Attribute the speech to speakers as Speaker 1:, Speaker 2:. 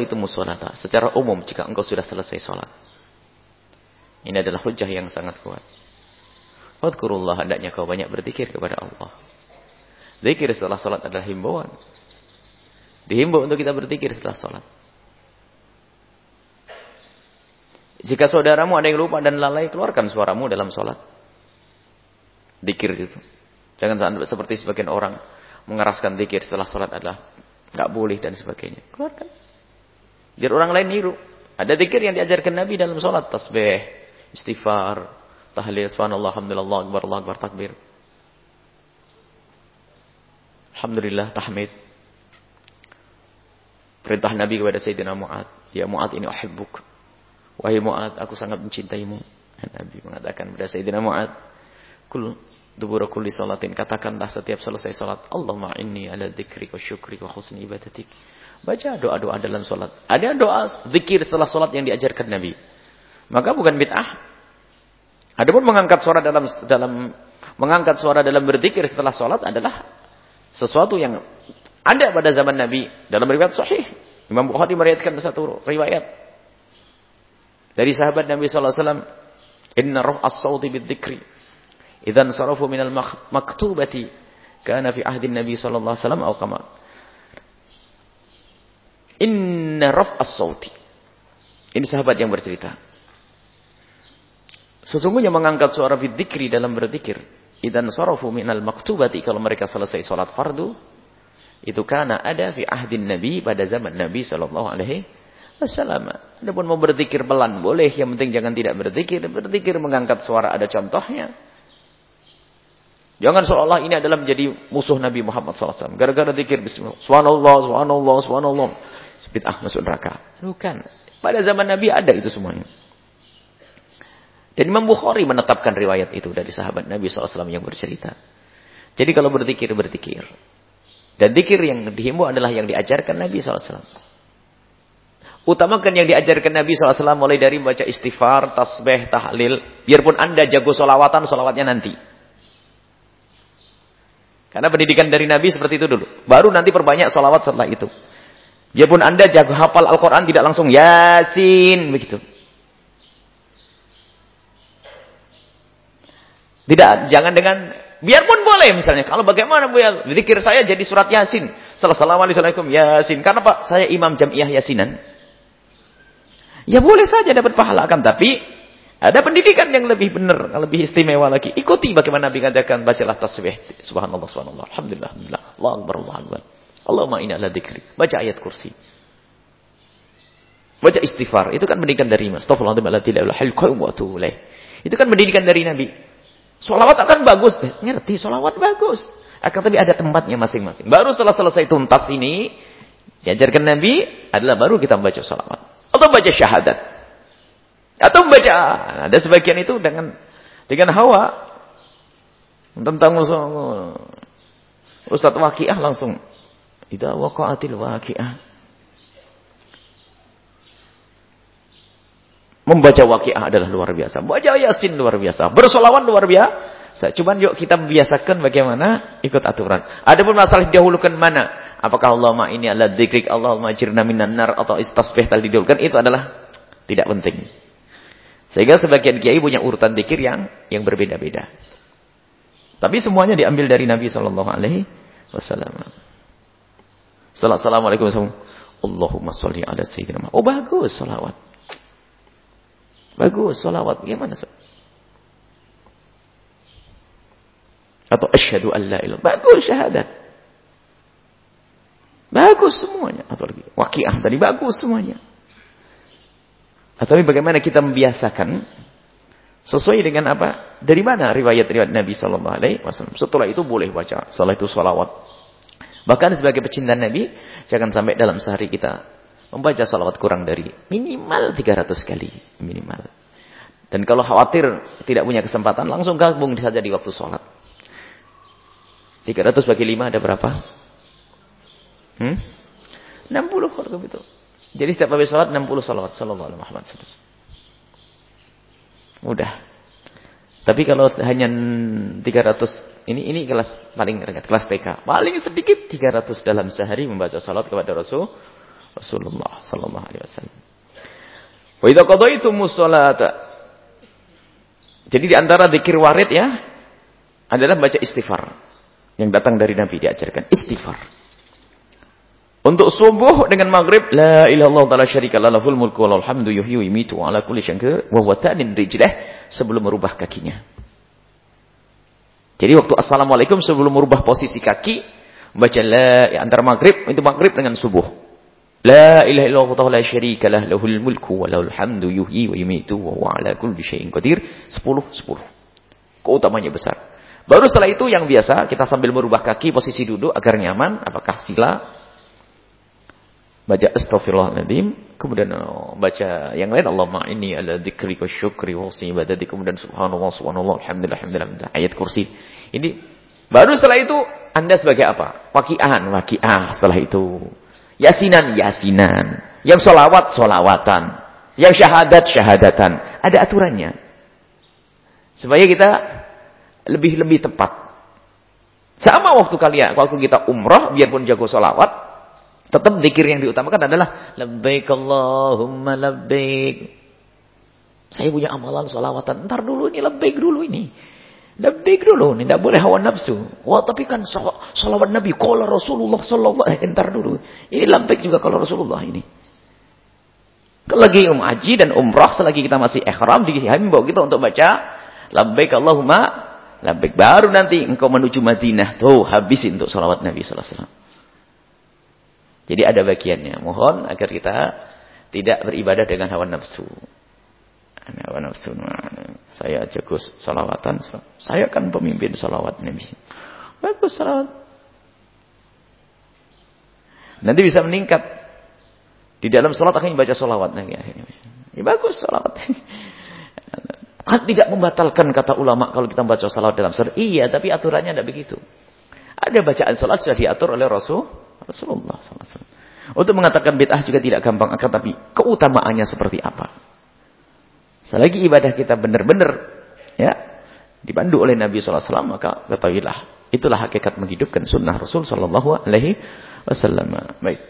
Speaker 1: itu musolata. Secara umum jika engkau sudah selesai sholat. Ini adalah hujah yang sangat kuat. Wadkurullah hendaknya kau banyak berzikir kepada Allah. Zikir setelah sholat adalah himbauan. Dihimbau untuk kita berzikir setelah sholat. Jika saudaramu ada yang lupa dan lalai, keluarkan suaramu dalam sholat. Dikir itu. Jangan seperti sebagian orang mengeraskan dikir setelah sholat adalah nggak boleh dan sebagainya. Keluarkan. Biar orang lain niru. Ada dikir yang diajarkan Nabi dalam sholat. Tasbih, istighfar, tahlil, subhanallah, alhamdulillah, akbar, Allah akbar, takbir. Alhamdulillah, tahmid. Perintah Nabi kepada Sayyidina Mu'ad. Ya Mu'ad ini uhibbuk. Wahai Mu'ad, aku sangat mencintaimu. Nabi mengatakan kepada Sayyidina Mu'ad, Kul dubura kulli salatin. Katakanlah setiap selesai salat, Allahumma inni ala dzikri wa syukri wa husni ibadatik. Baca doa-doa dalam salat. Ada doa zikir setelah salat yang diajarkan Nabi. Maka bukan bid'ah. Adapun mengangkat suara dalam dalam mengangkat suara dalam berzikir setelah salat adalah sesuatu yang ada pada zaman Nabi dalam riwayat sahih. Imam Bukhari meriwayatkan satu riwayat dari sahabat Nabi sallallahu alaihi wasallam, "Inna ruh as-sauti bidzikri idzan sarafu minal maktubati kana fi ahdi Nabi sallallahu alaihi wasallam atau kama." Inna ruh as-sauti. Ini sahabat yang bercerita. Sesungguhnya mengangkat suara bidzikri dalam berzikir, idzan sarafu minal maktubati kalau mereka selesai salat fardu, itu karena ada fi ahdi Nabi pada zaman Nabi sallallahu alaihi Wassalam. Adapun mau berzikir pelan boleh, yang penting jangan tidak berzikir. Berzikir mengangkat suara ada contohnya. Jangan seolah-olah ini adalah menjadi musuh Nabi Muhammad SAW. Gara-gara zikir bismillah. Subhanallah, subhanallah, subhanallah. Bid'ah masuk neraka. Bukan. Pada zaman Nabi ada itu semuanya. Dan Imam Bukhari menetapkan riwayat itu dari sahabat Nabi SAW yang bercerita. Jadi kalau berzikir, berzikir. Dan zikir yang dihimbau adalah yang diajarkan Nabi SAW. Utamakan yang diajarkan Nabi SAW mulai dari membaca istighfar, tasbih, tahlil. Biarpun anda jago solawatan, solawatnya nanti. Karena pendidikan dari Nabi seperti itu dulu. Baru nanti perbanyak solawat setelah itu. Biarpun anda jago hafal Al-Quran tidak langsung Yasin. Begitu. Tidak, jangan dengan biarpun boleh misalnya. Kalau bagaimana Bu ya, zikir saya jadi surat Yasin. Assalamualaikum Yasin. Karena Pak, saya imam jamiah Yasinan. Ya boleh saja dapat pahala kan, tapi ada pendidikan yang lebih benar, lebih istimewa lagi. Ikuti bagaimana Nabi katakan, bacalah tasbih. Subhanallah, subhanallah. Alhamdulillah, alhamdulillah. Allah akbar. Allahumma inna ala dzikri. Baca ayat kursi. Baca istighfar. Itu kan pendidikan dari Mas. Itu kan pendidikan dari Nabi. Solawat akan bagus. Eh, ngerti, solawat bagus. Akan tapi ada tempatnya masing-masing. Baru setelah selesai tuntas ini, diajarkan Nabi, adalah baru kita membaca solawat. Atau baca syahadat. Atau membaca. Ada sebagian itu dengan dengan hawa. Tentang Ustaz Waqiah langsung. Idza waqa'atil waqiah. Membaca waqiah adalah luar biasa. Baca yasin luar biasa. Bersolawat luar biasa. Cuman yuk kita membiasakan bagaimana ikut aturan. Adapun masalah dahulukan mana? Apakah Allahumma ini adalah dzikrik Allahumma jirna minan nar atau istasbih tadi didulkan itu adalah tidak penting. Sehingga sebagian kiai punya urutan dzikir yang yang berbeda-beda. Tapi semuanya diambil dari Nabi sallallahu alaihi wasallam. Setelah assalamualaikum Allahumma sholli ala sayyidina Oh bagus salawat. Bagus salawat. Gimana? Atau asyhadu an la ilaha Bagus syahadat. Bagus semuanya. Atau lagi wakiah tadi bagus semuanya. Atau bagaimana kita membiasakan sesuai dengan apa? Dari mana riwayat-riwayat Nabi Sallallahu Alaihi Wasallam? Setelah itu boleh baca. Setelah itu salawat. Bahkan sebagai pecinta Nabi, jangan sampai dalam sehari kita membaca salawat kurang dari minimal 300 kali. Minimal. Dan kalau khawatir tidak punya kesempatan, langsung gabung saja di waktu sholat. 300 bagi 5 ada berapa? Hmm? 60 kalau begitu. Jadi setiap habis sholat 60 salawat sallallahu alaihi Muhammad Mudah. Tapi kalau hanya 300 ini ini kelas paling rendah, kelas TK. Paling sedikit 300 dalam sehari membaca salat kepada Rasul Rasulullah sallallahu alaihi wasallam. Wa idza qadaytumus sholata. Jadi di antara zikir warid ya adalah baca istighfar. Yang datang dari Nabi diajarkan istighfar. Untuk subuh dengan maghrib la ilaha illallah ta'ala syarika lahul mulku wa hamdu yuhyi wa yumiitu ala kulli syai'in wa huwa ta'nin rijlah sebelum merubah kakinya. Jadi waktu assalamualaikum sebelum merubah posisi kaki baca la ya, antara maghrib itu maghrib dengan subuh. La ilaha illallah la syarika lah lahul mulku wa lahul hamdu yuhyi wa yumiitu wa huwa ala kulli syai'in qadir. 10 10. Keutamanya besar. Baru setelah itu yang biasa kita sambil merubah kaki posisi duduk agar nyaman, apakah sila baca astaghfirullahaladzim, kemudian oh, baca yang lain Allahumma inni ala dzikri wa syukri wa husni ibadati, kemudian subhanallah subhanallah alhamdulillah alhamdulillah ayat kursi. Ini baru setelah itu Anda sebagai apa? Waqi'an, waqi'ah setelah itu. Yasinan, yasinan. Yang solawat, solawatan. Yang syahadat, syahadatan. Ada aturannya. Supaya kita lebih-lebih tepat. Sama waktu kalian, waktu kita umrah, biarpun jago solawat, tetap zikir yang diutamakan adalah labbaik Allahumma labbaik. Saya punya amalan solawatan. Ntar dulu ini labbaik dulu ini. Labbaik dulu, ini tidak boleh hawa nafsu. Wah, tapi kan salawat Nabi, kalau Rasulullah sallallahu alaihi entar dulu. Ini labbaik juga kalau Rasulullah ini. Kalau lagi um haji dan umrah, selagi kita masih ikhram, dihimbau kita untuk baca labbaik Allahumma labbaik. Baru nanti engkau menuju Madinah, tuh habisin untuk salawat Nabi sallallahu. Jadi ada bagiannya. Mohon agar kita tidak beribadah dengan hawa nafsu. Hawa nafsu. Saya jago salawatan. Saya kan pemimpin salawat Nabi. Bagus salawat. Nanti bisa meningkat. Di dalam salat akan baca salawat. Ya, bagus salawat. Kan tidak membatalkan kata ulama kalau kita membaca salawat dalam salat. Iya, tapi aturannya tidak begitu. Ada bacaan salat sudah diatur oleh Rasul Rasulullah SAW. Untuk mengatakan bid'ah juga tidak gampang, akan tapi keutamaannya seperti apa. Selagi ibadah kita benar-benar ya dibantu oleh Nabi SAW, maka ketahuilah. Itulah hakikat menghidupkan sunnah Rasul Sallallahu Alaihi Wasallam. Baik.